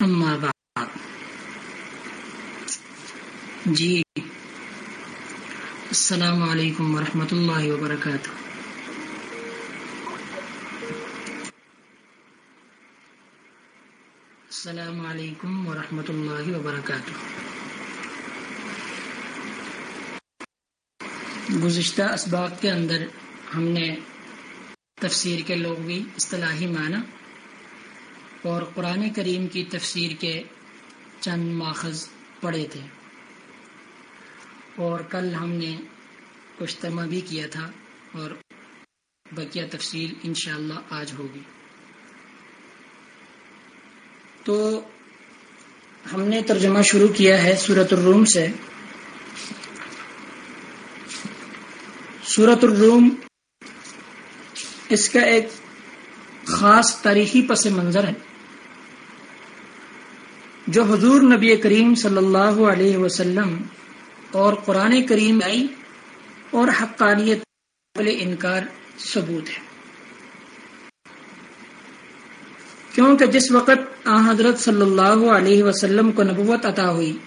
اما بعد۔ جی۔ السلام علیکم ورحمۃ اللہ وبرکاتہ۔ السلام علیکم ورحمۃ اللہ وبرکاتہ۔ گزشتہ اسباق کے اندر ہم نے تفسیر کے لغوی اصطلاحی معنی اور قرآن کریم کی تفسیر کے چند ماخذ پڑھے تھے۔ اور کل ہم نے کشتمہ بھی کیا تھا اور بقیہ تفصیل انشاءاللہ آج ہوگی۔ تو ہم نے ترجمہ شروع کیا ہے سورت الروم سے۔ سورت الروم اس کا ایک خاص تاریخی پس منظر ہے۔ جو حضور نبی کریم صلی اللہ علیہ وسلم اور قرآن کریم آئی اور حقانیت انکار ثبوت ہے۔ کیونکہ جس وقت آ حضرت صلی اللہ علیہ وسلم کو نبوت عطا ہوئی،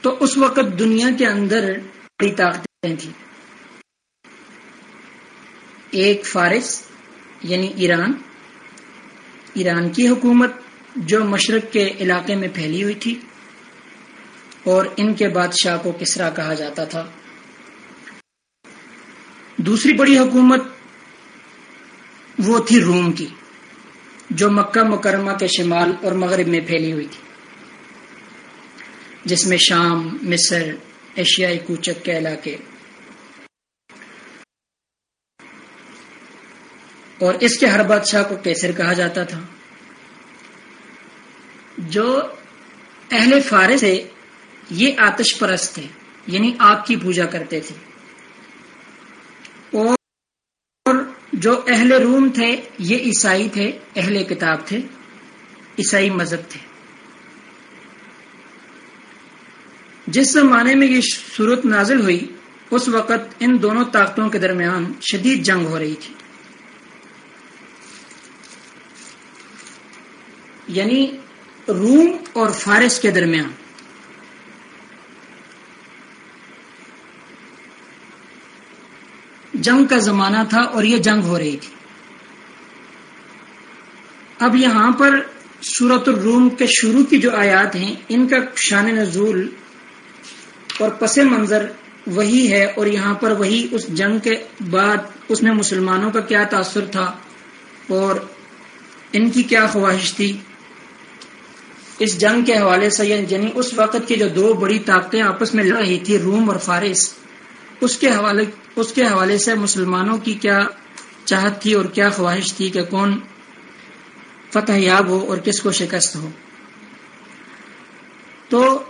تو اس وقت دنیا کے اندر بڑی طاقتیں تھیں۔ ایک فارس یعنی ایران۔ ایران کی حکومت جو مشرق کے علاقے میں پھیلی ہوئی تھی اور ان کے بادشاہ کو کسرا کہا جاتا تھا۔ دوسری بڑی حکومت وہ تھی روم کی، جو مکہ مکرمہ کے شمال اور مغرب میں پھیلی ہوئی تھی، جس میں شام، مصر، ایشیائی کوچک کے علاقے اور اس کے ہر بادشاہ کو کیسر کہا جاتا تھا۔ جو اہل فارس تھے، یہ آتش پرست تھے یعنی آگ کی پوجا کرتے تھے۔ اور جو اہل روم تھے، یہ عیسائی تھے، اہل کتاب تھے، عیسائی مذہب تھے۔ جس زمانے میں یہ صورت نازل ہوئی، اس وقت ان دونوں طاقتوں کے درمیان شدید جنگ ہو رہی تھی۔ یعنی روم اور فارس کے درمیان۔ جنگ کا زمانہ تھا اور یہ جنگ ہو رہی تھی۔ اب یہاں پر سورت الروم کے شروع کی جو آیات ہیں، ان کا شان نزول اور پس منظر وہی ہے اور یہاں پر وہی اس جنگ کے بعد اس میں مسلمانوں کا کیا تاثر تھا اور ان کی کیا خواہش تھی۔ اس جنگ کے حوالے سے یعنی, یعنی اس وقت کی جو دو بڑی طاقتیں آپس میں لڑ رہی تھی روم اور فارس، اس کے حوالے، اس کے حوالے سے مسلمانوں کی کیا چاہت تھی اور کیا خواہش تھی کہ کون فتح یاب ہو اور کس کو شکست ہو۔ تو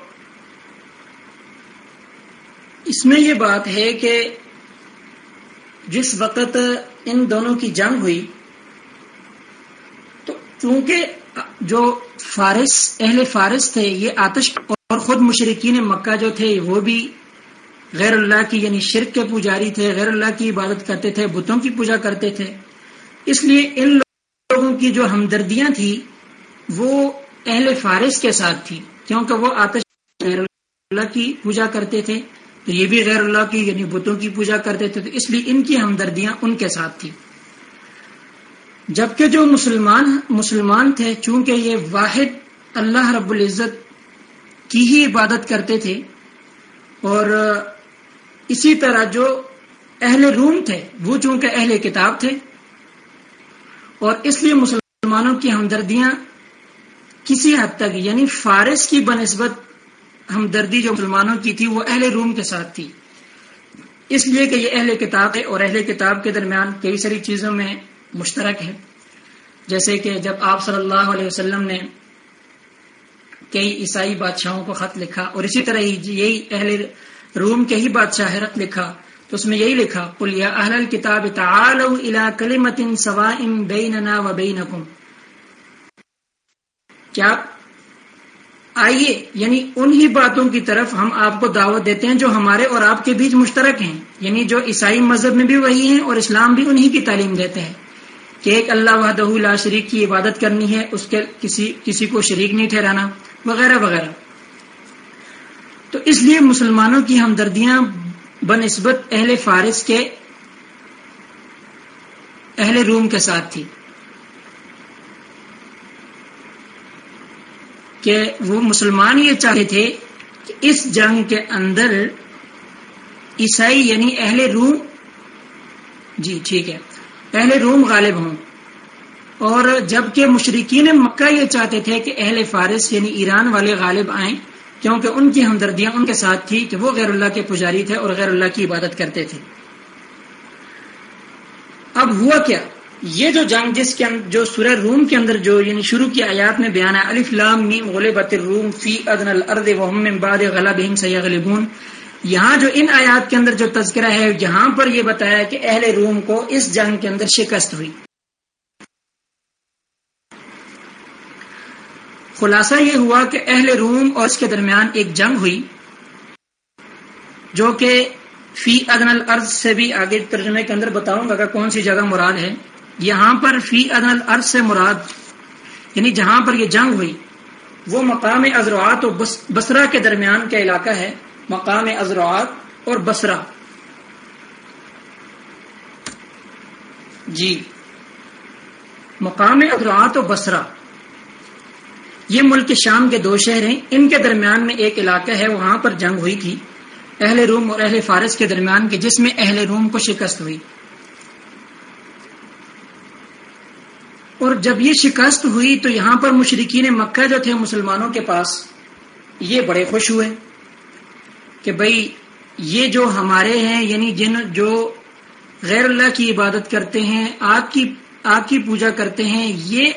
اس میں یہ بات ہے کہ جس وقت ان دونوں کی جنگ ہوئی، تو چونکہ جو فارس، اہل فارس تھے، یہ آتش اور خود مشرقین مکہ جو تھے، وہ بھی غیر اللہ کی یعنی شرک کے پجاری تھے، غیر اللہ کی عبادت کرتے تھے، بتوں کی پوجا کرتے تھے۔ اس لیے ان لوگوں کی جو ہمدردیاں تھی وہ اہل فارس کے ساتھ تھی کیونکہ وہ آتش غیر اللہ کی پوجا کرتے تھے، تو یہ بھی غیر اللہ کی یعنی بتوں کی پوجا کرتے تھے، تو اس لیے ان کی ہمدردیاں ان کے ساتھ تھی جبکہ جو مسلمان مسلمان تھے، چونکہ یہ واحد اللہ رب العزت کی ہی عبادت کرتے تھے، اور اسی طرح جو اہل روم تھے، وہ چونکہ اہل کتاب تھے، اور اس لیے مسلمانوں کی ہمدردیاں کسی حد تک یعنی فارس کی بنسبت ہمدردی جو مسلمانوں کی تھی، وہ اہل روم کے ساتھ تھی۔ اس لیے کہ یہ اہل کتاب ہے اور اہل کتاب کے درمیان کئی ساری چیزوں میں مشترک ہے۔ جیسے کہ جب آپ صلی اللہ علیہ وسلم نے کئی عیسائی بادشاہوں کو خط لکھا اور اسی طرح ہی جی یہی اہل روم کے ہی بادشاہ رت لکھا، تو اس میں یہی لکھا یا اہل کتاب بیننا و بینکم۔ کیا آئیے یعنی انہی باتوں کی طرف ہم آپ کو دعوت دیتے ہیں جو ہمارے اور آپ کے بیچ مشترک ہیں یعنی جو عیسائی مذہب میں بھی وہی ہیں اور اسلام بھی انہی کی تعلیم دیتے ہیں۔ کہ ایک اللہ وحدہ لا شریک کی عبادت کرنی ہے، اس کے کسی کسی کو شریک نہیں ٹھہرانا، وغیرہ وغیرہ۔ تو اس لیے مسلمانوں کی ہمدردیاں بنسبت اہل فارس کے اہل روم کے ساتھ تھی۔ کہ وہ مسلمان یہ چاہتے تھے کہ اس جنگ کے اندر عیسائی یعنی اہل روم جی ٹھیک ہے۔ اہل روم غالب ہوں۔ اور جبکہ مشرقین مکہ یہ چاہتے تھے کہ اہل فارس یعنی ایران والے غالب آئیں، کیونکہ ان کی ہمدردیاں ان کے ساتھ تھی کہ وہ غیر اللہ کے پجاری تھے اور غیر اللہ کی عبادت کرتے تھے۔ اب ہوا کیا؟ یہ جو جنگ جس کے جو سورہ روم کے اندر جو یعنی شروع کی آیات میں بیان ہے، الف لام میم غلبت الروم فی ادن الارض وهم من بعد غلبهم سيغلبون یہاں جو ان آیات کے اندر جو تذکرہ ہے، یہاں پر یہ بتایا کہ اہل روم کو اس جنگ کے اندر شکست ہوئی۔ خلاصہ یہ ہوا کہ اہل روم اور اس کے درمیان ایک جنگ ہوئی، جو کہ فی ادن الارض سے بھی آگے ترجمے کے اندر بتاؤں گا کہ کون سی جگہ مراد ہے۔ یہاں پر فی ادن الارض سے مراد یعنی جہاں پر یہ جنگ ہوئی، وہ مقام ازروعات و بسرا کے درمیان کا علاقہ ہے۔ مقام ازروعات اور بسرا جی مقام ازروعات و بسرا یہ ملک شام کے دو شہر ہیں۔ ان کے درمیان میں ایک علاقہ ہے، وہاں پر جنگ ہوئی تھی۔ اہل روم اور اہل فارس کے درمیان کے جس میں اہل روم کو شکست ہوئی۔ اور جب یہ شکست ہوئی تو یہاں پر مشرقین مکہ جو تھے، مسلمانوں کے پاس یہ بڑے خوش ہوئے۔ کہ بھائی یہ جو ہمارے ہیں یعنی جن جو غیر اللہ کی عبادت کرتے ہیں آگ کی آگ کی پوجا کرتے ہیں، یہ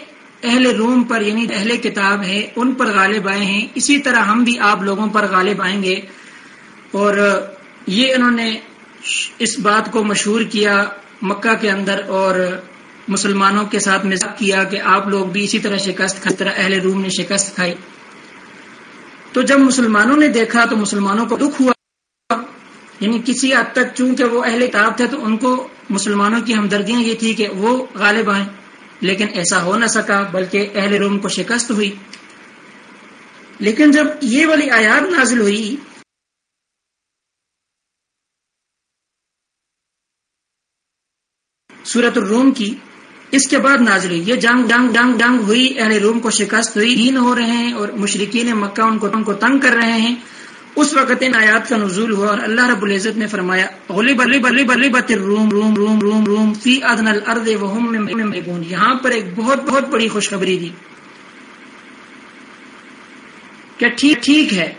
اہل روم پر یعنی اہل کتاب ہے ان پر غالب آئے ہیں۔ اسی طرح ہم بھی آپ لوگوں پر غالب آئیں گے۔ اور یہ انہوں نے اس بات کو مشہور کیا مکہ کے اندر اور مسلمانوں کے ساتھ مزاق کیا کہ آپ لوگ بھی اسی طرح شکست کھائی طرح اہل روم نے شکست کھائی۔ تو جب مسلمانوں نے دیکھا تو مسلمانوں کو دکھ ہوا۔ یعنی کسی حد تک چونکہ وہ اہل کتاب تھے تو ان کو مسلمانوں کی ہمدردیاں یہ تھی کہ وہ غالب آئیں۔ لیکن ایسا ہو نہ سکا، بلکہ اہل روم کو شکست ہوئی۔ لیکن جب یہ والی آیات نازل ہوئی سورت الروم کی اس کے بعد نازل ہوئی۔ یہ جنگ ڈنگ ڈنگ ڈنگ ہوئی، اہل روم کو شکست ہوئی دین ہو رہے ہیں اور مشرقین مکہ ان کو ان کو تنگ کر رہے ہیں۔ اس وقت ان آیات کا نزول ہوا اور اللہ رب العزت نے فرمایا غلب غلب غلب الروم، روم روم روم روم، فی ادن الارض وهم یہاں پر ایک بہت بہت بڑی خوشخبری دی۔ کہ ٹھیک ٹھیک ہے۔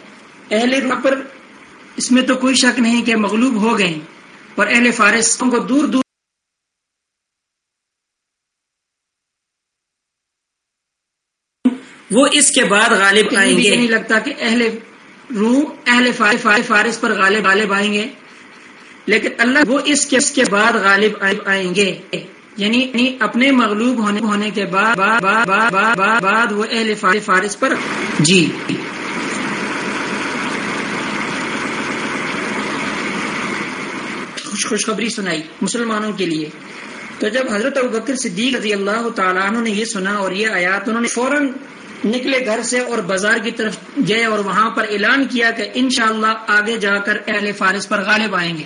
اہل روم پر اس میں تو کوئی شک نہیں کہ مغلوب ہو گئے اور اہل فارس کو دور دور وہ اس کے بعد غالب آئیں گے۔ نہیں لگتا کہ اہل روح اہل فارس پر غالب غالب آئیں گے۔ لیکن اللہ وہ اس کے اس کے بعد غالب آئیں گے۔ یعنی, یعنی اپنے مغلوب ہونے ہونے کے بعد بعد وہ اہل فارس پر۔ جی۔ خوشخبری سنائی مسلمانوں کے لیے۔ تو جب حضرت ابکر صدیق رضی اللہ تعالیٰ عنہ نے یہ سنا اور یہ آیات انہوں نے فوراً نکلے گھر سے اور بازار کی طرف گئے اور وہاں پر اعلان کیا کہ انشاءاللہ آگے جا کر اہل فارس پر غالب آئیں گے۔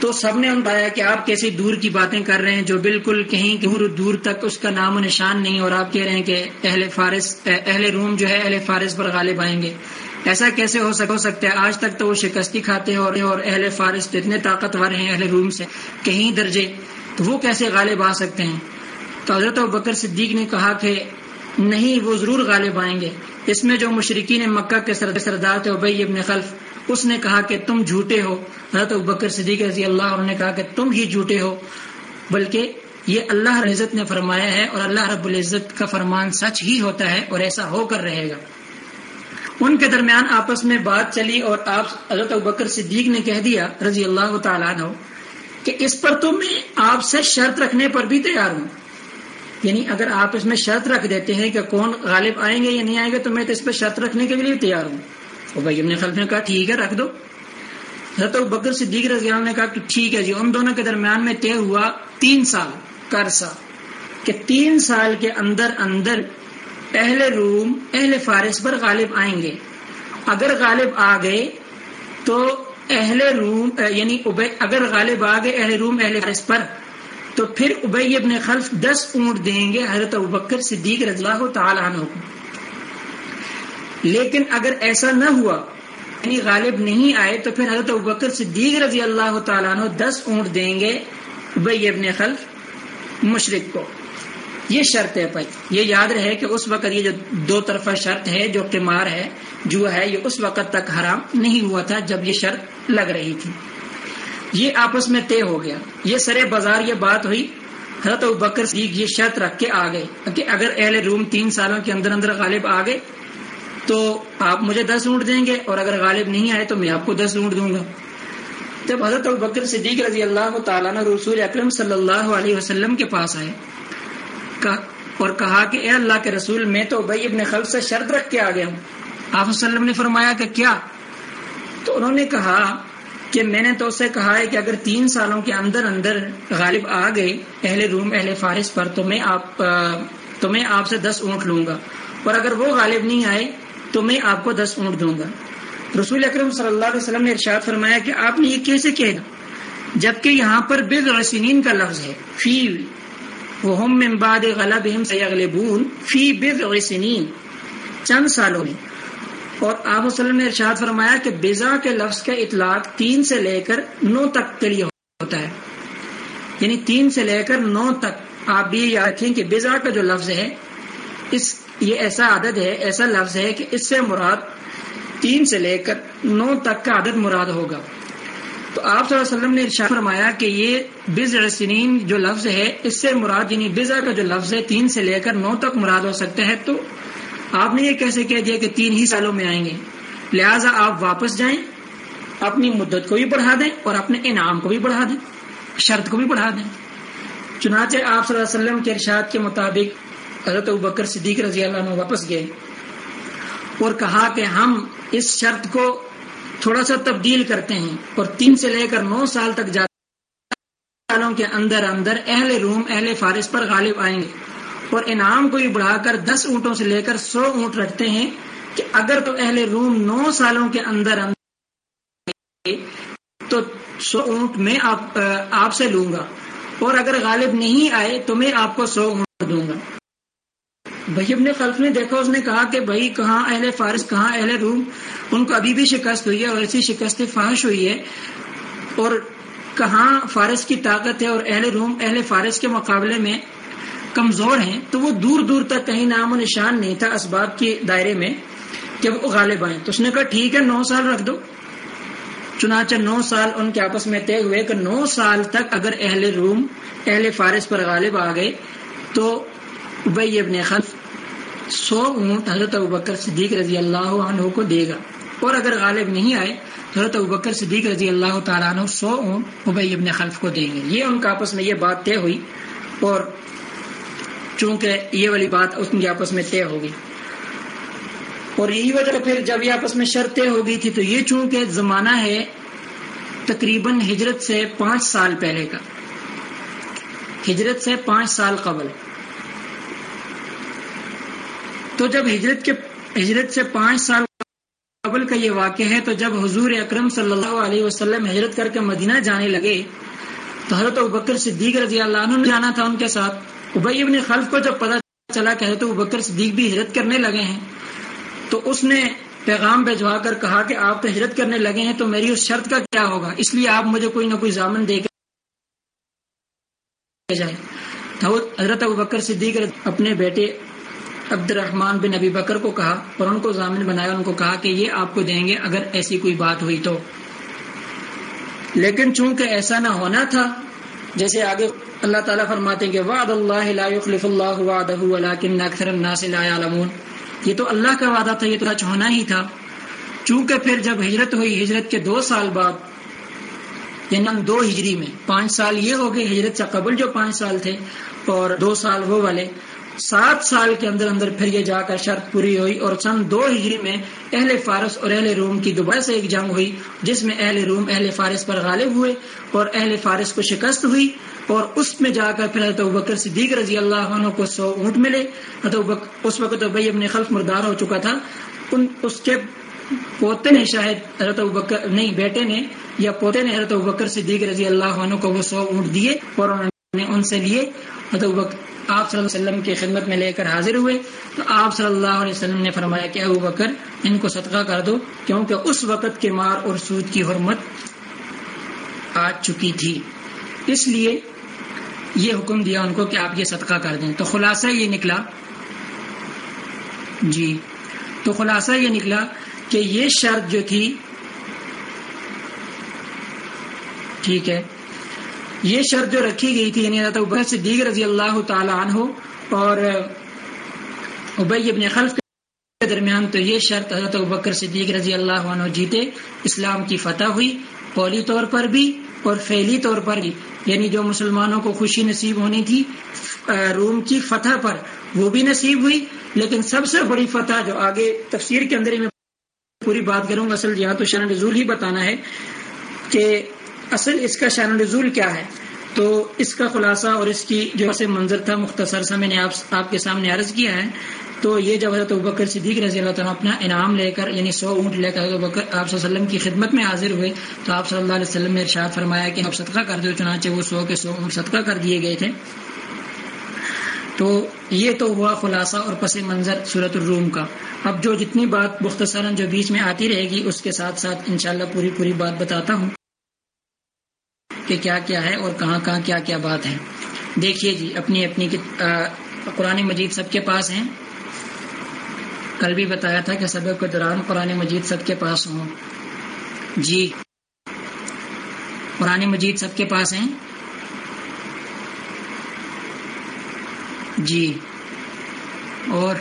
تو سب نے بتایا کہ آپ کیسی دور کی باتیں کر رہے ہیں جو بالکل کہیں دور دور تک اس کا نام و نشان نہیں اور آپ کہہ رہے ہیں کہ اہل فارس، اہل روم جو ہے اہل فارس پر غالب آئیں گے۔ ایسا کیسے ہو سکتا ہے؟ آج تک تو وہ شکستی کھاتے ہیں اور اہل فارس تو اتنے طاقتور ہیں اہل روم سے، کہیں درجے، تو وہ کیسے غالب آ سکتے ہیں؟ تو حضرت بکر صدیق نے کہا کہ نہیں، وہ ضرور غالب آئیں گے۔ اس میں جو مشرقین مکہ کے سردار تھے ابئی ابن خلف، اس نے کہا کہ تم جھوٹے ہو۔ حضرت بکر صدیق رضی اللہ عنہ نے کہا کہ تم ہی جھوٹے ہو، بلکہ یہ اللہ العزت نے فرمایا ہے اور اللہ رب العزت کا فرمان سچ ہی ہوتا ہے اور ایسا ہو کر رہے گا۔ ان کے درمیان آپس میں بات چلی اور آپ، حضرت بکر صدیق نے کہہ دیا رضی اللہ تعالیٰ عنہ کہ اس پر تو میں آپ سے شرط رکھنے پر بھی تیار ہوں۔ یعنی اگر آپ اس میں شرط رکھ دیتے ہیں کہ کون غالب آئیں گے یا نہیں آئیں گے، تو میں تو اس پہ شرط رکھنے کے لیے تیار ہوں۔ بھائی نے خلف نے کہا، ٹھیک ہے، رکھ دو۔ حضرت بکر صدیق رضی اللہ نے کہا کہ ٹھیک ہے جی ان دونوں کے درمیان میں طے ہوا تین سال، کا عرصہ۔ کہ تین سال کے اندر اندر اہل روم، اہل فارس پر غالب آئیں گے۔ اگر غالب آ گئے، تو اہل روم یعنی اگر غالب آ گئے اہل روم، اہل فارس پر تو پھر ابئی ابن خلف دس اونٹ دیں گے، حضرت ابکر صدیق رضی اللہ تعالیٰ عنہ کو۔ لیکن اگر ایسا نہ ہوا یعنی غالب نہیں آئے، تو پھر حضرت ابکر صدیق رضی اللہ تعالیٰ عنہ دس اونٹ دیں گے ابئی ابن خلف مشرق کو۔ یہ شرط ہے بھائی۔ یہ یاد رہے کہ اس وقت یہ جو دو طرفہ شرط ہے، جو قمار ہے، جو ہے، یہ اس وقت تک حرام نہیں ہوا تھا جب یہ شرط لگ رہی تھی۔ یہ آپس میں طے ہو گیا۔ یہ سرے بازار یہ بات ہوئی۔ حضرت بکر صدیق یہ شرط رکھ کے آ گئے۔ کہ اگر اہل روم تین سالوں کے اندر اندر غالب آ گئے تو آپ مجھے دس اونٹ دیں گے اور اگر غالب نہیں آئے تو میں آپ کو دس اونٹ دوں گا۔ جب حضرت بکر صدیق رضی اللہ تعالیٰ نے رسول اکرم صلی اللہ علیہ وسلم کے پاس آئے۔ اور کہا کہ اے اللہ کے رسول، میں تو بھائی ابن خلف سے شرط رکھ کے آ گیا ہوں۔ آپ وسلم نے فرمایا کہ کیا؟ تو انہوں نے کہا کہ میں نے تو اسے کہا ہے کہ اگر تین سالوں کے اندر اندر غالب آ گئے اہل روم، اہل فارس پر، تو میں آپ تو میں آپ سے دس اونٹ لوں گا۔ اور اگر وہ غالب نہیں آئے، تو میں آپ کو دس اونٹ دوں گا۔ رسول اکرم صلی اللہ علیہ وسلم نے ارشاد فرمایا کہ آپ نے یہ کیسے کہا جبکہ یہاں پر بد رسین کا لفظ ہے۔ فی من بعد غلبهم فی بد رسنین چند سالوں میں۔ اور آپ وسلم نے ارشاد فرمایا کہ بزا کے لفظ کا اطلاق تین سے لے کر نو تک کے لیے ہوتا ہے۔ یعنی تین سے لے کر نو تک آپ بھی یاد رکھیں کہ بزا کا جو لفظ ہے، اس، یہ ایسا عدد ہے، ایسا لفظ ہے کہ اس سے مراد تین سے لے کر نو تک کا عدد مراد ہوگا۔ تو آپ صلی اللہ علیہ وسلم نے ارشاد فرمایا کہ یہ بز سنین جو لفظ ہے، اس سے مراد یعنی بزا کا جو لفظ ہے، تین سے لے کر نو تک مراد ہو سکتا ہے تو آپ نے یہ کیسے کہہ دیا کہ تین ہی سالوں میں آئیں گے؟ لہذا آپ واپس جائیں، اپنی مدت کو بھی بڑھا دیں اور اپنے انعام کو بھی بڑھا دیں، شرط کو بھی بڑھا دیں۔ چنانچہ آپ صلی اللہ علیہ وسلم کے ارشاد کے مطابق حضرت بکر صدیق رضی اللہ عنہ واپس گئے اور کہا کہ ہم اس شرط کو تھوڑا سا تبدیل کرتے ہیں اور تین سے لے کر نو سال تک جاتے سالوں کے اندر اندر اہل روم، اہل فارس پر غالب آئیں گے۔ اور انعام کو بھی بڑھا کر دس اونٹوں سے لے کر سو اونٹ رکھتے ہیں کہ اگر تو اہل روم نو سالوں کے اندر تو سو اونٹ میں آپ سے لوں گا اور اگر غالب نہیں آئے تو میں آپ کو سو اونٹ دوں گا۔ بھائی ابن خلف نے دیکھا، اس نے کہا کہ بھائی کہاں اہل فارس، کہاں اہل روم؟ ان کو ابھی بھی شکست ہوئی ہے اور ایسی شکست فحش ہوئی ہے۔ اور کہاں فارس کی طاقت ہے اور اہل روم، اہل فارس کے مقابلے میں کمزور ہیں، تو وہ دور دور تک کہیں نام و نشان نہیں تھا اسباب کے دائرے میں کہ وہ غالب آئیں۔ تو اس نے کہا، ٹھیک ہے، نو سال رکھ دو۔ چنانچہ نو سال ان کے آپس میں طے ہوئے کہ نو سال تک اگر اہل روم، اہل فارس پر غالب آ گئے، تو ابئی ابن خلف سو اونٹ حضرت ابکر صدیق رضی اللہ عنہ کو دے گا۔ اور اگر غالب نہیں آئے تو حضرت ابکر صدیق رضی اللہ تعالیٰ عنہ سو اونٹ ابئی ابن خلف کو دیں گے۔ یہ ان کا آپس میں یہ بات طے ہوئی اور چونکہ یہ والی بات اس کے آپس میں طے ہوگی۔ اور یہی وجہ پھر جب یہ آپس میں شرط طے ہو گئی تھی تو یہ چونکہ زمانہ ہے تقریباً ہجرت سے پانچ سال پہلے کا۔ ہجرت سے پانچ سال قبل۔ تو جب ہجرت کے ہجرت سے پانچ سال قبل کا یہ واقع ہے تو جب حضور اکرم صلی اللہ علیہ وسلم ہجرت کر کے مدینہ جانے لگے تو حضرت بکر صدیق رضی اللہ عنہ نے جانا تھا ان کے ساتھ۔ ابئی ابن خلف کو جب پتا چلا کہ حضرت بکر صدیق بھی ہجرت کرنے لگے ہیں، تو اس نے پیغام بھجوا کر کہا کہ آپ تو ہجرت کرنے لگے ہیں تو میری اس شرط کا کیا ہوگا؟ اس لیے آپ مجھے کوئی نہ کوئی ضامن دے کے جائے حضرت بکر صدیق اپنے بیٹے عبد الرحمان بن ابی بکر کو کہا اور ان کو ضامن بنایا، ان کو کہا کہ یہ آپ کو دیں گے اگر ایسی کوئی بات ہوئی تو۔ لیکن چونکہ ایسا نہ ہونا تھا جیسے آگے اللہ تعالیٰ فرماتے ہیں کہ وعد اللہ لا يخلف اللہ وعدہ ولكن اکثر الناس لا يعلمون یہ تو اللہ کا وعدہ تھا، یہ تو سچ ہونا ہی تھا۔ چونکہ پھر جب ہجرت ہوئی، ہجرت کے دو سال بعد یعنی دو ہجری میں، پانچ سال یہ ہو گئے ہجرت سے قبل جو پانچ سال تھے اور دو سال وہ والے سات سال کے اندر اندر پھر یہ جا کر شرط پوری ہوئی اور سن دو ہجری میں اہل فارس اور اہل روم کی دوبارہ سے ایک جنگ ہوئی، جس میں اہل روم، اہل فارس پر غالب ہوئے اور اہل فارس کو شکست ہوئی اور اس میں جا کر پھر حضرت بکر صدیق رضی اللہ عنہ کو سو اونٹ ملے۔ اس وقت ابئی اپنے خلف مردار ہو چکا تھا۔ ان، اس کے پوتے نے شاید حضرت بکر نہیں، بیٹے نے یا پوتے نے حضرت بکر صدیق رضی اللہ عنہ کو وہ سو اونٹ دیے اور انہوں نے ان سے لیے۔ حضرت آپ صلی اللہ علیہ وسلم کی خدمت میں لے کر حاضر ہوئے تو آپ صلی اللہ علیہ وسلم نے فرمایا کہ ابو بکر، ان کو صدقہ کر دو، کیونکہ اس وقت کے مار اور سود کی حرمت آ چکی تھی۔ اس لیے یہ حکم دیا ان کو کہ آپ یہ صدقہ کر دیں۔ تو خلاصہ یہ نکلا جی تو خلاصہ یہ نکلا کہ یہ شرط جو تھی، ٹھیک ہے یہ شرط جو رکھی گئی تھی یعنی حضرت صدیق رضی اللہ تعالی عنہ اور ابئی ابن خلف کے درمیان تو یہ شرط حضرت بکر صدیق رضی اللہ عنہ جیتے، اسلام کی فتح ہوئی قولی طور پر بھی اور فعلی طور پر بھی۔ یعنی جو مسلمانوں کو خوشی نصیب ہونی تھی، روم کی فتح پر وہ بھی نصیب ہوئی۔ لیکن سب سے بڑی فتح جو آگے تفسیر کے اندر ہی میں پوری بات کروں گا، اصل یہاں تو شان رضول ہی بتانا ہے کہ اصل اس کا شان رضول کیا ہے؟ تو اس کا خلاصہ اور اس کی جو منظر تھا، مختصر سا میں نے آپ کے سامنے عرض کیا ہے۔ تو یہ جب حضرت بکر صدیق رضی اللہ تعالیٰ اپنا انعام لے کر یعنی سو اونٹ لے کر حضرت بکر آپ صلی اللہ علیہ وسلم کی خدمت میں حاضر ہوئے، تو آپ صلی اللہ علیہ وسلم نے ارشاد فرمایا کہ آپ صدقہ کر دو، چنانچہ وہ سو کے سو اونٹ صدقہ کر دیے گئے تھے۔ تو یہ تو ہوا خلاصہ اور پس منظر صورت الروم کا۔ اب جو جتنی بات مختصراً جو بیچ میں آتی رہے گی، اس کے ساتھ ساتھ انشاءاللہ پوری پوری بات بتاتا ہوں۔ کہ کیا کیا ہے اور کہاں کہاں کیا کیا بات ہے۔ دیکھیے جی اپنی اپنی قرآن مجید سب کے پاس ہیں۔ کل بھی بتایا تھا کہ سبق کے دوران قرآن مجید سب کے پاس ہوں۔ جی قرآن مجید سب کے پاس ہیں۔ جی اور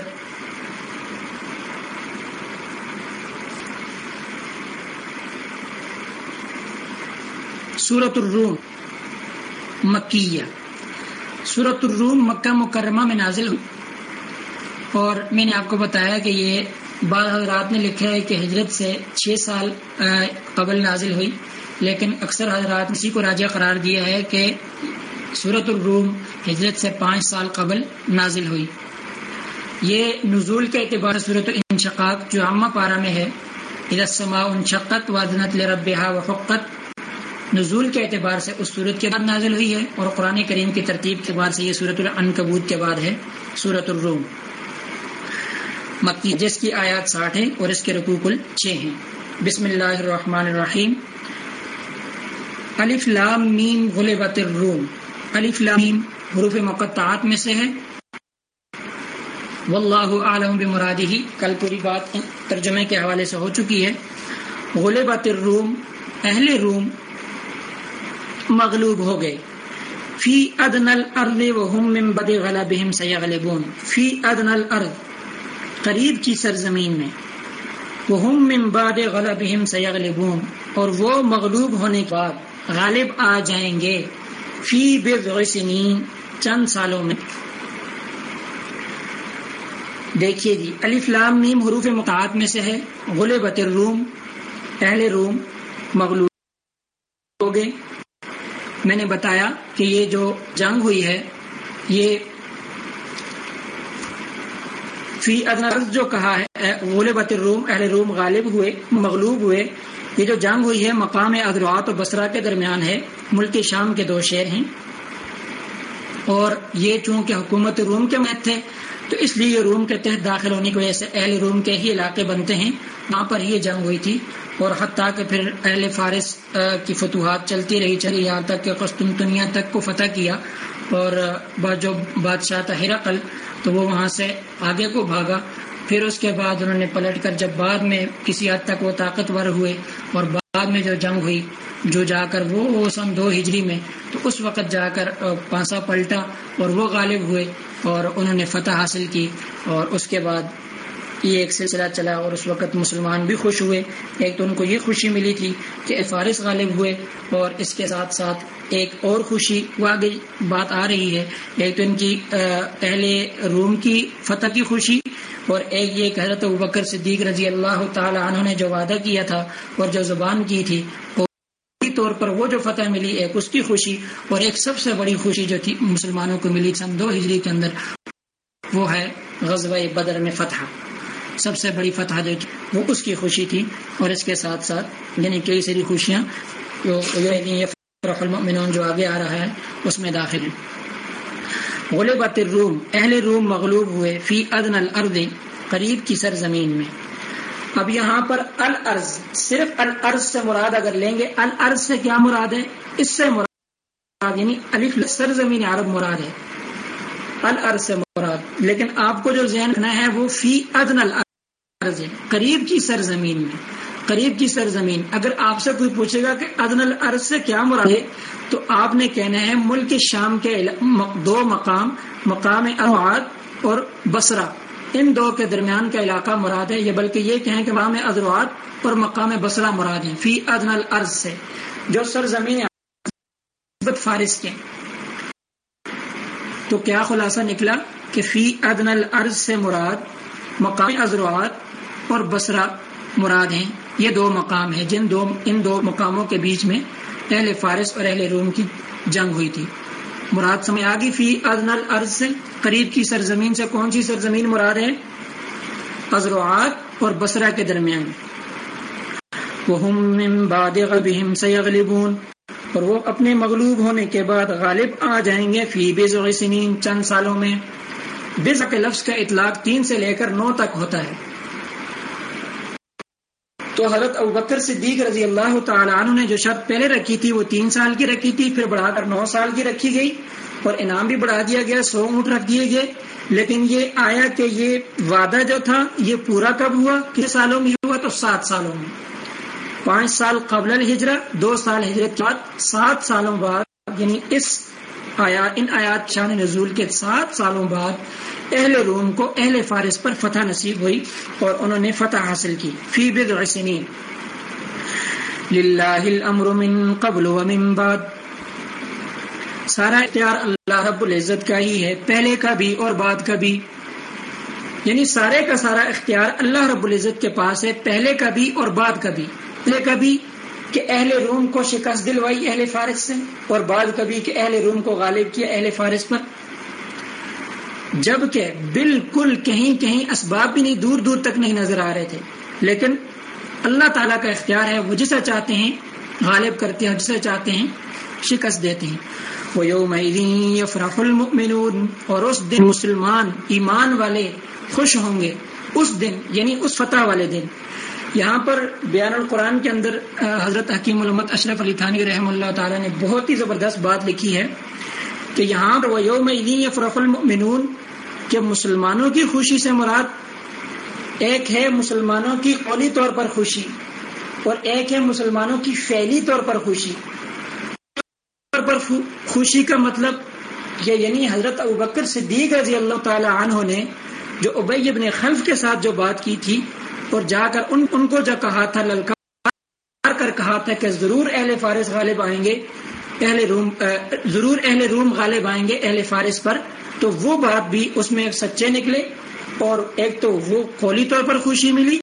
سورت الروم مکیہ۔ سورت الروم مکہ مکرمہ میں نازل ہوئی اور میں نے آپ کو بتایا کہ یہ بعض حضرات نے لکھا ہے کہ ہجرت سے چھ سال قبل نازل ہوئی۔ لیکن اکثر حضرات اسی کو راجہ قرار دیا ہے کہ صورت الروم ہجرت سے پانچ سال قبل نازل ہوئی۔ یہ نزول کے اعتبار صورت انشقاق جو عامہ پارا میں ہے ادسما انشقت وادنت لربہ و فقت نزول کے اعتبار سے اس صورت کے بعد نازل ہوئی ہے اور قرآن کریم کی ترتیب کے بعد سے یہ صورت العنکبوت کے بعد ہے صورت الروم۔ مکی جس کی آیات ساٹھ ہیں اور اس کے رقو کل چھ ہیں۔ بسم اللہ الرحمن الرحیم۔ الف لام میم غلبت الروم۔ الف لام میم حروف مقطعات میں سے ہے۔ واللہ عالم بمرادہ کل پوری بات ترجمے کے حوالے سے ہو چکی ہے۔ غلبت الروم، اہل روم مغلوب ہو گئے۔ فی ادن الارض وهم من بد غلبهم سيغلبون فی ادن الارض، قریب کی سرزمین میں۔ وہ ممباد غلب سیغلبون۔ اور وہ مغلوب ہونے کے بعد غالب آ جائیں گے۔ فی بضع سنین، چند سالوں میں۔ دیکھیے جی الف لام میم حروف مقاعد میں سے ہے۔ غلبت الروم اہل روم مغلوب ہو گئے۔ میں نے بتایا کہ یہ جو جنگ ہوئی ہے، یہ فی ادنرز جو کہا ہے غلبت الروم، اہل روم غالب ہوئے، مغلوب ہوئے، یہ جو جنگ ہوئی ہے مقام ادروات اور بسرا کے درمیان ہے، ملک شام کے دو شہر ہیں۔ اور یہ چونکہ حکومت روم کے مت تھے تو اس لیے یہ روم کے تحت داخل ہونے کی وجہ سے اہل روم کے ہی علاقے بنتے ہیں۔ وہاں پر یہ جنگ ہوئی تھی اور حتیٰ کہ پھر اہل فارس کی فتوحات چلتی رہی، چلی یہاں تک کہ قسطنطنیہ تک کو فتح کیا اور جو بادشاہ تھا ہرقل، تو وہ وہاں سے آگے کو بھاگا۔ پھر اس کے بعد انہوں نے پلٹ کر جب بعد میں کسی حد تک وہ طاقتور ہوئے اور بعد میں جو جنگ ہوئی، جو جا کر وہ سن دو ہجری میں، تو اس وقت جا کر پانسا پلٹا اور وہ غالب ہوئے۔ اور انہوں نے فتح حاصل کی اور اس کے بعد یہ ایک سلسلہ چلا اور اس وقت مسلمان بھی خوش ہوئے۔ ایک تو ان کو یہ خوشی ملی تھی کہ فارس غالب ہوئے اور اس کے ساتھ ساتھ ایک اور خوشی وہ آگے بات آ رہی ہے۔ ایک تو ان کی پہلے روم کی فتح کی خوشی اور ایک یہ کہ حضرت بکر صدیق رضی اللہ تعالی عنہ نے جو وعدہ کیا تھا اور جو زبان کی تھی طور پر وہ جو فتح ملی، ایک اس کی خوشی اور ایک سب سے بڑی خوشی جو تھی مسلمانوں کو ملی سن دو ہجری کے اندر، وہ ہے غزوہ بدر میں فتح۔ سب سے بڑی فتح جو تھی، وہ اس کی خوشی تھی اور اس کے ساتھ ساتھ یعنی کئی ساری خوشیاں جو یعنی المؤمنون جو آگے آ رہا ہے، اس میں داخل ہیں۔ غلبت الروم، اہل روم مغلوب ہوئے، فی ادن الارض، قریب کی سرزمین میں۔ اب یہاں پر الارض، صرف الارض سے مراد اگر لیں گے، الارض سے کیا مراد ہے؟ اس سے مراد یعنی الف سرزمین عرب مراد ہے۔ الارض سے مراد۔ لیکن آپ کو جو ذہن رکھنا ہے وہ فی ادن الارض ہے، قریب کی سرزمین میں۔ قریب کی سرزمین۔ اگر آپ سے کوئی پوچھے گا کہ ادن الارض سے کیا مراد ہے، تو آپ نے کہنا ہے ملک شام کے دو مقام مقام اواد اور بسرا ان دو کے درمیان کا علاقہ مراد ہے، یہ بلکہ یہ کہیں کہ مقام ادروات اور مقام بسرا مراد ہیں، فی ادن الارض سے، جو سرزمین فارس کے تو کیا خلاصہ نکلا کہ فی ادن الارض سے مراد مقام ازروات اور بسرا مراد ہیں؟ یہ دو مقام ہیں، جن دو، ان دو مقاموں کے بیچ میں اہل فارس اور اہل روم کی جنگ ہوئی تھی۔ مراد سمجھ آگی فی ادن الارض سے قریب کی سرزمین سے کون سی سرزمین مراد ہے؟ ازروات اور بسرا کے درمیان۔ وهم من بعد غلبهم سيغلبون اور وہ اپنے مغلوب ہونے کے بعد غالب آ جائیں گے فی بزع سنین چند سالوں میں۔ بزع کے لفظ کا اطلاق تین سے لے کر نو تک ہوتا ہے۔ تو حضرت ابوبکر صدیق رضی اللہ تعالیٰ عنہ نے جو شرط پہلے رکھی تھی وہ تین سال کی رکھی تھی، پھر بڑھا کر نو سال کی رکھی گئی اور انعام بھی بڑھا دیا گیا، سو اونٹ رکھ دیے گئے۔ لیکن یہ آیا کہ یہ وعدہ جو تھا، یہ پورا کب ہوا؟ کس سالوں میں ہوا؟ تو سات سالوں میں۔ پانچ سال قبل الحجرہ دو سال ہجرت کے بعد، سات سالوں بعد یعنی اس آیات، ان آیات شان نزول کے سات سالوں بعد اہل روم کو اہل فارس پر فتح نصیب ہوئی اور انہوں نے فتح حاصل کی۔ فی بضع سنین۔ للہ الامر من قبل ومن بعد۔ سارا اختیار اللہ رب العزت کا ہی ہے، پہلے کا بھی اور بعد کا بھی۔ یعنی سارے کا سارا اختیار اللہ رب العزت کے پاس ہے، پہلے کا بھی اور بعد کا بھی۔ پہلے کا بھی کہ اہل روم کو شکست دلوائی اہل فارس سے، اور بعد کبھی کہ اہل روم کو غالب کیا اہل فارس پر۔ جبکہ بالکل کہیں کہیں اسباب بھی نہیں، دور دور تک نہیں نظر آ رہے تھے۔ لیکن اللہ تعالیٰ کا اختیار ہے، وہ جسے چاہتے ہیں غالب کرتے ہیں جسے چاہتے ہیں شکست دیتے ہیں۔ وہ یوم یفرح المؤمنون، اور اس دن مسلمان ایمان والے خوش ہوں گے۔ اس دن یعنی اس فتح والے دن۔ یہاں پر بیان القرآن کے اندر حضرت حکیم علمت اشرف علی تھانی رحم اللہ تعالیٰ نے بہت ہی زبردست بات لکھی ہے کہ یہاں پر وہ یوم فرف المنون کہ مسلمانوں کی خوشی سے مراد ایک ہے مسلمانوں کی قولی طور پر خوشی اور ایک ہے مسلمانوں کی فعلی طور پر خوشی۔ پر خوشی کا مطلب یہ یعنی حضرت ابکر صدیق رضی اللہ تعالی عنہ نے جو ابئی ابن خلف کے ساتھ جو بات کی تھی اور جا کر ان ان کو جو کہا تھا للکار کر کہا تھا کہ ضرور اہل فارس غالب آئیں گے، اہل روم ضرور اہل روم غالب آئیں گے اہل فارس پر، تو وہ بات بھی اس میں سچے نکلے اور ایک تو وہ قولی طور پر خوشی ملی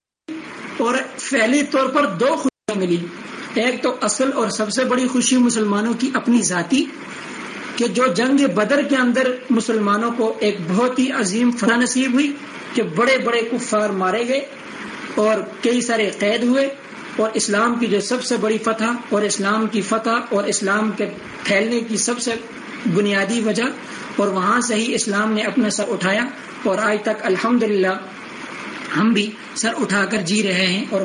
اور فعلی طور پر دو خوشیاں ملی۔ ایک تو اصل اور سب سے بڑی خوشی مسلمانوں کی اپنی ذاتی، کہ جو جنگ بدر کے اندر مسلمانوں کو ایک بہت ہی عظیم فرا نصیب ہوئی کہ بڑے بڑے کفار مارے گئے۔ اور کئی سارے قید ہوئے اور اسلام کی جو سب سے بڑی فتح اور اسلام کی فتح اور اسلام کے پھیلنے کی سب سے بنیادی وجہ اور وہاں سے ہی اسلام نے اپنا سر اٹھایا اور آج تک الحمد ہم بھی سر اٹھا کر جی رہے ہیں اور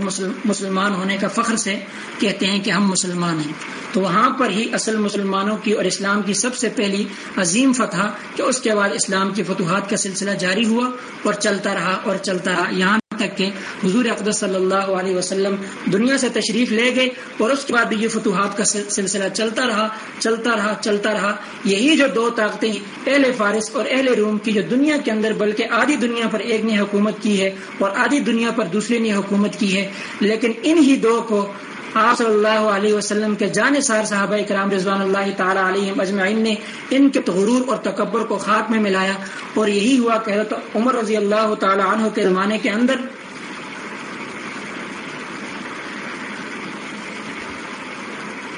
مسلمان ہونے کا فخر سے کہتے ہیں کہ ہم مسلمان ہیں۔ تو وہاں پر ہی اصل مسلمانوں کی اور اسلام کی سب سے پہلی عظیم فتح کہ اس کے بعد اسلام کی فتوحات کا سلسلہ جاری ہوا اور چلتا رہا اور چلتا رہا۔ یہاں تک کہ حضور اقدس صلی اللہ علیہ وسلم دنیا سے تشریف لے گئے اور اس کے بعد بھی یہ فتوحات کا سلسلہ چلتا رہا چلتا رہا چلتا رہا۔ یہی جو دو طاقتیں اہل فارس اور اہل روم کی جو دنیا کے اندر بلکہ آدھی دنیا پر ایک نے حکومت کی ہے اور آدھی دنیا پر دوسرے نے حکومت کی ہے، لیکن انہی دو کو آپ صلی اللہ علیہ وسلم کے جان سار صحابہ کرام رضوان اللہ تعالیٰ علیہ اجمعین نے ان کے غرور اور تکبر کو خاک میں ملایا اور یہی ہوا کہ حضرت عمر رضی اللہ تعالیٰ عنہ کے زمانے کے اندر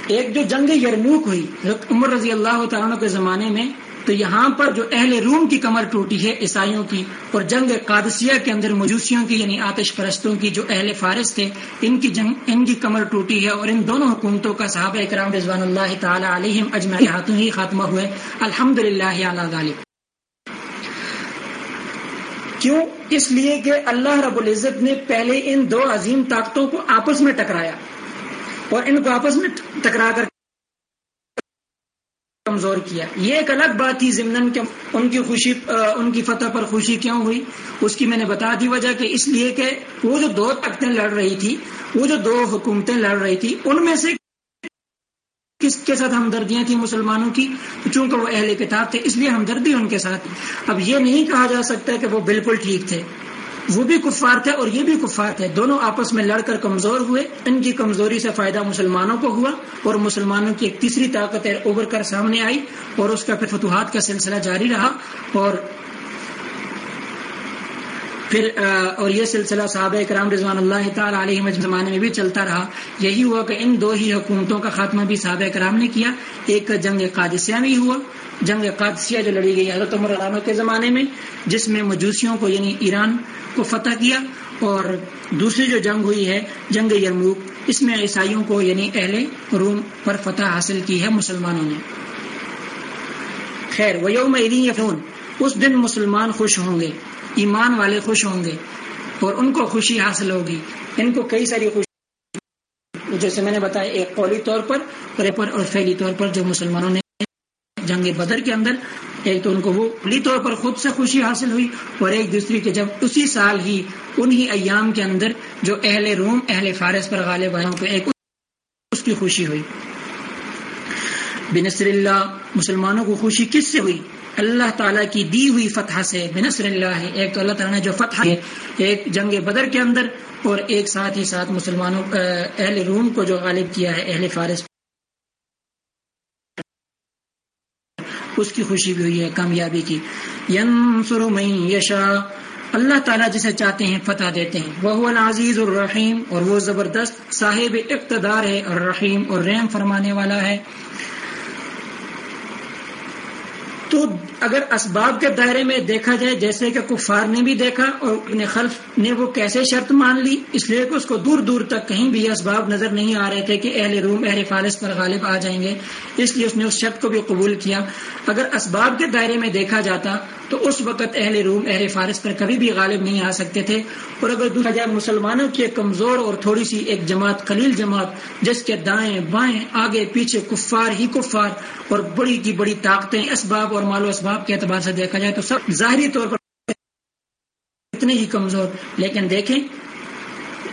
ایک جو جنگ یرموک ہوئی، حضرت عمر رضی اللہ تعالیٰ کے زمانے میں تو یہاں پر جو اہل روم کی کمر ٹوٹی ہے، عیسائیوں کی اور جنگ قادسیہ کے اندر مجوسیوں کی یعنی آتش پرستوں کی جو اہل فارس تھے، ان کی جنگ، ان کی کمر ٹوٹی ہے اور ان دونوں حکومتوں کا صحابہ اکرام رضوان اللہ تعالی علیہم اجمع ہاتھوں ہی خاتمہ ہوئے۔ الحمد للہ کیوں؟ اس لیے کہ اللہ رب العزت نے پہلے ان دو عظیم طاقتوں کو آپس میں ٹکرایا اور ان کو آپس میں ٹکرا کر کمزور کیا۔ یہ ایک الگ بات تھی ضمن ان کی خوشی، ان کی فتح پر خوشی کیوں ہوئی؟ اس کی میں نے بتا دی وجہ کہ اس لیے کہ وہ جو دو طاقتیں لڑ رہی تھی، وہ جو دو حکومتیں لڑ رہی تھی، ان میں سے کس کے ساتھ ہمدردیاں تھیں مسلمانوں کی؟ چونکہ وہ اہل کتاب تھے، اس لیے ہمدردی ان کے ساتھ۔ اب یہ نہیں کہا جا سکتا کہ وہ بالکل ٹھیک تھے۔ وہ بھی کفار تھے اور یہ بھی کفار تھے۔ دونوں آپس میں لڑ کر کمزور ہوئے۔ ان کی کمزوری سے فائدہ مسلمانوں کو ہوا اور مسلمانوں کی ایک تیسری طاقت ابھر کر سامنے آئی اور اس کا پھر فتوحات کا سلسلہ جاری رہا اور پھر اور یہ سلسلہ صحابہ کرام رضوان اللہ تعالیٰ علیہ زمانے میں بھی چلتا رہا۔ یہی ہوا کہ ان دو ہی حکومتوں کا خاتمہ بھی صحابہ کرام نے کیا۔ ایک جنگ قادسیہ میں ہوا۔ جنگ قادسیہ جو لڑی گئی حضرت عمر رانو کے زمانے میں، جس میں مجوسیوں کو یعنی ایران کو فتح کیا۔ اور دوسری جو جنگ ہوئی ہے، جنگ یرموک، اس میں عیسائیوں کو یعنی اہل روم پر فتح حاصل کی ہے مسلمانوں نے۔ خیر وہ یوم یفون، اس دن مسلمان خوش ہوں گے۔ ایمان والے خوش ہوں گے اور ان کو خوشی حاصل ہوگی۔ ان کو کئی ساری خوشی جیسے میں نے بتایا، ایک قولی طور پر اور فیلی طور پر جو مسلمانوں نے جنگ بدر کے اندر، ایک تو ان کو وہ پلی طور پر خود سے خوشی حاصل ہوئی اور ایک دوسری کے جب اسی سال ہی، انہی ایام کے اندر جو اہل روم، اہل فارس پر غالب آئے کو ایک اس کی خوشی ہوئی۔ بنصر اللہ، مسلمانوں کو خوشی کس سے ہوئی؟ اللہ تعالیٰ کی دی ہوئی فتح سے بنصر اللہ ایک تو اللہ تعالیٰ نے جو فتح ہے ایک جنگ بدر کے اندر اور ایک ساتھ ہی ساتھ مسلمانوں اہل روم کو جو غالب کیا ہے، اہل فارس۔ اس کی خوشی بھی ہوئی ہے، کامیابی کی۔ ینصر من یشا اللہ تعالیٰ جسے چاہتے ہیں، فتح دیتے ہیں۔ وہ العزیز الرحیم اور وہ زبردست صاحب اقتدار ہے اور رحیم اور رحم فرمانے والا ہے۔ خود اگر اسباب کے دائرے میں دیکھا جائے، جیسے کہ کفار نے بھی دیکھا اور ابن خلف نے وہ کیسے شرط مان لی، اس لیے کہ اس کو دور دور تک کہیں بھی اسباب نظر نہیں آ رہے تھے کہ اہل روم، اہل فالس پر غالب آ جائیں گے، اس لیے اس نے اس شرط کو بھی قبول کیا۔ اگر اسباب کے دائرے میں دیکھا جاتا تو اس وقت اہل روم، اہل فارس پر کبھی بھی غالب نہیں آ سکتے تھے۔ اور اگر دیکھا جائے مسلمانوں کی ایک کمزور اور تھوڑی سی ایک جماعت خلیل جماعت، جس کے دائیں بائیں، آگے، پیچھے کفار ہی کفار اور بڑی کی بڑی طاقتیں، اسباب اور مال و اسباب اسباب کے اعتبار سے دیکھا جائے تو سب ظاہری طور پر اتنے ہی کمزور، لیکن دیکھیں،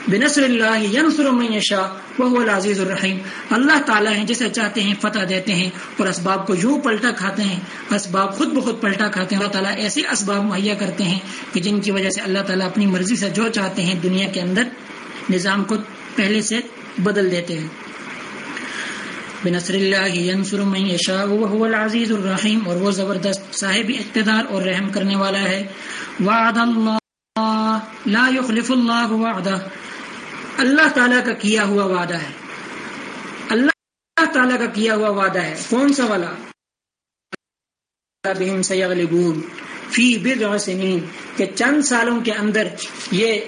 بنصر اللہ ینصر من یشا وہ العزیز الرحیم۔ اللہ تعالیٰ ہیں جسے چاہتے ہیں فتح دیتے ہیں اور اسباب کو یوں پلٹا کھاتے ہیں، اسباب خود بخود پلٹا کھاتے ہیں۔ اللہ تعالیٰ ایسے اسباب مہیا کرتے ہیں کہ جن کی وجہ سے اللہ تعالیٰ اپنی مرضی سے جو چاہتے ہیں دنیا کے اندر نظام کو پہلے سے بدل دیتے ہیں۔ بنصر اللہ ینصر من یشا وہ العزیز الرحیم اور وہ زبردست صاحب اقتدار اور رحم کرنے والا ہے۔ وعد اللہ، لا يخلف اللہ وعدہ۔ اللہ تعالیٰ کا کیا ہوا وعدہ ہے؟ اللہ تعالیٰ کا کیا ہوا وعدہ ہے؟ کون سا والا؟ بہم سیغلبون۔ فی بضع سنین۔ کہ چند سالوں کے اندر یہ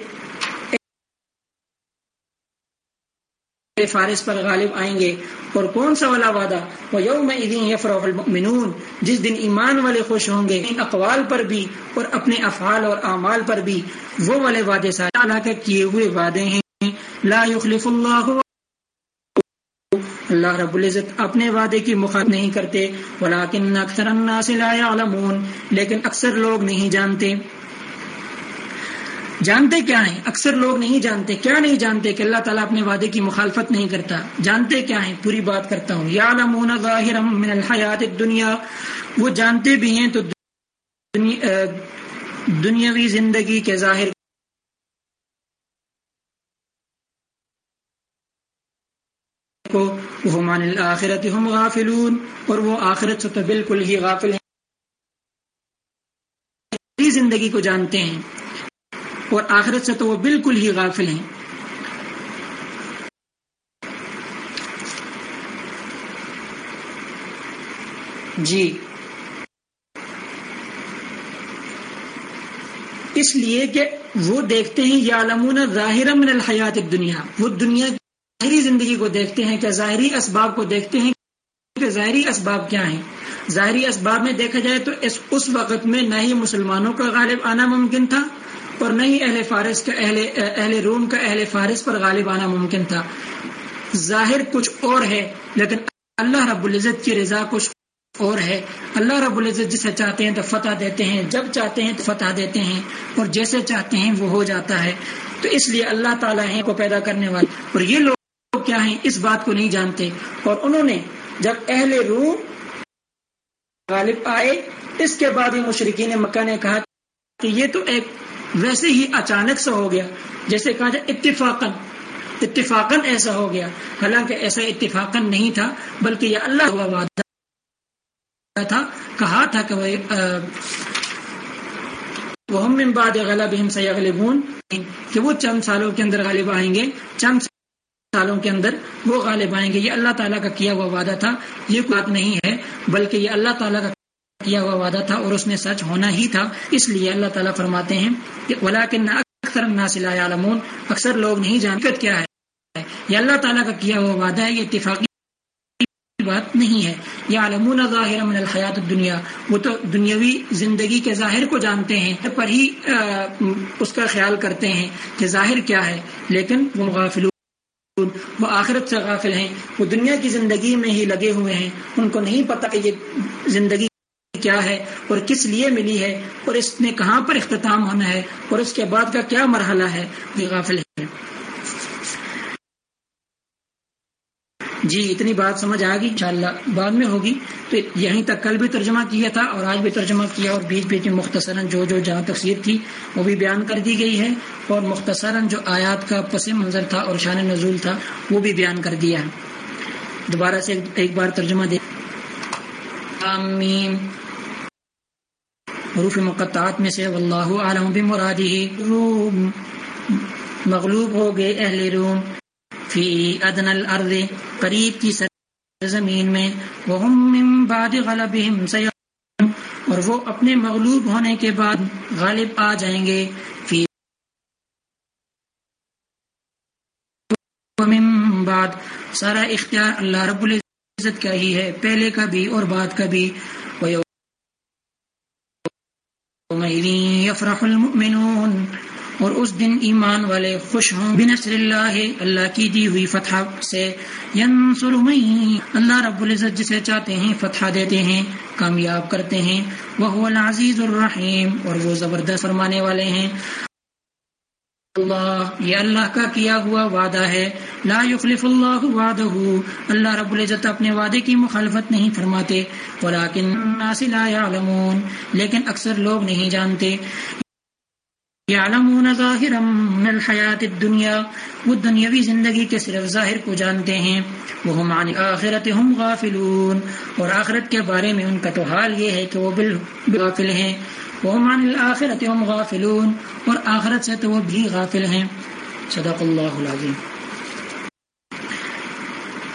فارس پر غالب آئیں گے۔ اور کون سا والا وعدہ؟ وہ یوم یفرح المؤمنون۔ جس دن ایمان والے خوش ہوں گے، ان اقوال پر بھی اور اپنے افعال اور اعمال پر بھی۔ وہ والے وعدے سارے اللہ کے کیے ہوئے وعدے ہیں۔ لا يخلف اللہ اللہ رب العزت اپنے وعدے کی مخاط نہیں کرتے۔ ولیکن اکثر الناس لا يعلمون لیکن اکثر لوگ نہیں جانتے۔ جانتے کیا ہیں؟ اکثر لوگ نہیں جانتے۔ کیا نہیں جانتے کہ اللہ تعالیٰ اپنے وعدے کی مخالفت نہیں کرتا؟ جانتے کیا ہیں؟ پوری بات کرتا ہوں۔ یا من الحیات دنیا وہ جانتے بھی ہیں تو دنیاوی زندگی کے ظاہر کو الآخرت ہم غافلون۔ اور وہ آخرت سے تو بالکل ہی غافل ہیں۔ زندگی کو جانتے ہیں۔ اور آخرت سے تو وہ بالکل ہی غافل ہیں۔ جی۔ اس لیے کہ وہ دیکھتے ہیں یا علمون ظاہر من الحیات دنیا وہ دنیا کی ظاہری زندگی کو دیکھتے ہیں کہ ظاہری اسباب کو دیکھتے ہیں کہ ظاہری اسباب کیا ہیں۔ ظاہری اسباب میں دیکھا جائے تو اس اس وقت میں نہ ہی مسلمانوں کا غالب آنا ممکن تھا۔ اور نہ ہی اہل فارس کا، اہل اہل روم کا، اہل فارس پر غالب آنا ممکن تھا۔ ظاہر کچھ اور ہے، لیکن اللہ رب العزت کی رضا کچھ اور ہے۔ اللہ رب العزت جسے چاہتے ہیں تو فتح دیتے ہیں، جب چاہتے ہیں تو فتح دیتے ہیں، اور جیسے چاہتے ہیں وہ ہو جاتا ہے۔ تو اس لیے اللہ تعالیٰ ہیں کو پیدا کرنے والے۔ اور یہ لوگ کیا ہیں، اس بات کو نہیں جانتے۔ اور انہوں نے جب اہل روم غالب آئے، اس کے بعد ہی مشرقین مکہ نے کہا کہ یہ تو ایک ویسے ہی اچانک سا ہو گیا۔ جیسے کہا جائے اتفاقن اتفاقن ایسا ہو گیا۔ حالانکہ ایسا اتفاقن نہیں تھا، بلکہ یہ اللہ ہوا وعدہ تھا، کہا تھا کہ وہ ہم بعد غلب سیغلبون۔ کہ وہ چند سالوں کے اندر غالب آئیں گے۔ چند سالوں کے اندر وہ غالب آئیں گے۔ یہ اللہ تعالیٰ کا کیا ہوا وعدہ تھا؟ یہ بات نہیں ہے، بلکہ یہ اللہ تعالیٰ کا کیا ہوا وعدہ تھا اور اس میں سچ ہونا ہی تھا۔ اس لیے اللہ تعالیٰ فرماتے ہیں کہ اکثر عالمون اکثر لوگ نہیں جانتے کیا ہے۔ یہ اللہ تعالیٰ کا کیا ہوا وعدہ ہے، یہ اتفاقی بات نہیں ہے۔ یہ عالمون ظاہر من الحیات دنیا وہ تو دنیاوی زندگی کے ظاہر کو جانتے ہیں پر ہی اس کا خیال کرتے ہیں کہ ظاہر کیا ہے۔ لیکن وہ غافل وہ آخرت سے غافل ہیں۔ وہ دنیا کی زندگی میں ہی لگے ہوئے ہیں۔ ان کو نہیں پتا کہ یہ زندگی کیا ہے اور کس لیے ملی ہے اور اس نے کہاں پر اختتام ہونا ہے اور اس کے بعد کا کیا مرحلہ ہے؟ یہ غافل ہے۔ جی اتنی بات سمجھ آ گئی، انشاءاللہ بعد میں ہوگی۔ تو یہیں تک کل بھی ترجمہ کیا تھا اور آج بھی ترجمہ کیا اور بیچ بیچ میں مختصراً جو جو جہاں تفسیر تھی وہ بھی بیان کر دی گئی ہے اور مختصراً جو آیات کا پس منظر تھا اور شان نزول تھا وہ بھی بیان کر دیا ہے۔ دوبارہ سے ایک بار ترجمہ دے آمین۔ حروف مقطعات میں سے واللہ عالم بمرادی روم مغلوب ہو گئے اہل روم۔ فی ادن الارض، قریب کی سرزمین میں۔ وهم من بعد غلبهم سیغن اور وہ اپنے مغلوب ہونے کے بعد غالب آ جائیں گے۔ فی من بعد۔ سارا اختیار اللہ رب العزت کا ہی ہے۔ پہلے کا بھی اور بعد کا بھی۔ یفرح المؤمنون، اور اس دن ایمان والے خوش ہوں۔ بنصر اللہ اللہ کی دی ہوئی فتح سے۔ ینصر من، اللہ رب العزت جسے چاہتے ہیں فتح دیتے ہیں، کامیاب کرتے ہیں۔ وہ العزیز الرحیم، اور وہ زبردست فرمانے والے ہیں۔ اللہ، یہ اللہ کا کیا ہوا وعدہ ہے۔ لا یخلف اللہ وعدہ، اللہ رب العزت اپنے وعدے کی مخالفت نہیں فرماتے۔ ولیکن الناس لا يعلمون لیکن اکثر لوگ نہیں جانتے۔ یعلمون ظاہرا من الحیات الدنیا، وہ دنیاوی زندگی کے صرف ظاہر کو جانتے ہیں۔ وہ عن آخرتہم غافلون۔ اور آخرت کے بارے میں ان کا تو حال یہ ہے کہ وہ بالغافل ہیں۔ وہ عن الآخرت ہم غافلون، اور آخرت سے تو وہ بھی غافل ہیں۔ صدق اللہ العظیم۔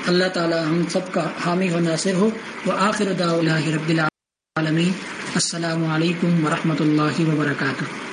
اللہ تعالی ہم سب کا حامی و ناصر ہو۔ وہ آخر رب العالمین۔ السلام علیکم ورحمۃ اللہ وبرکاتہ۔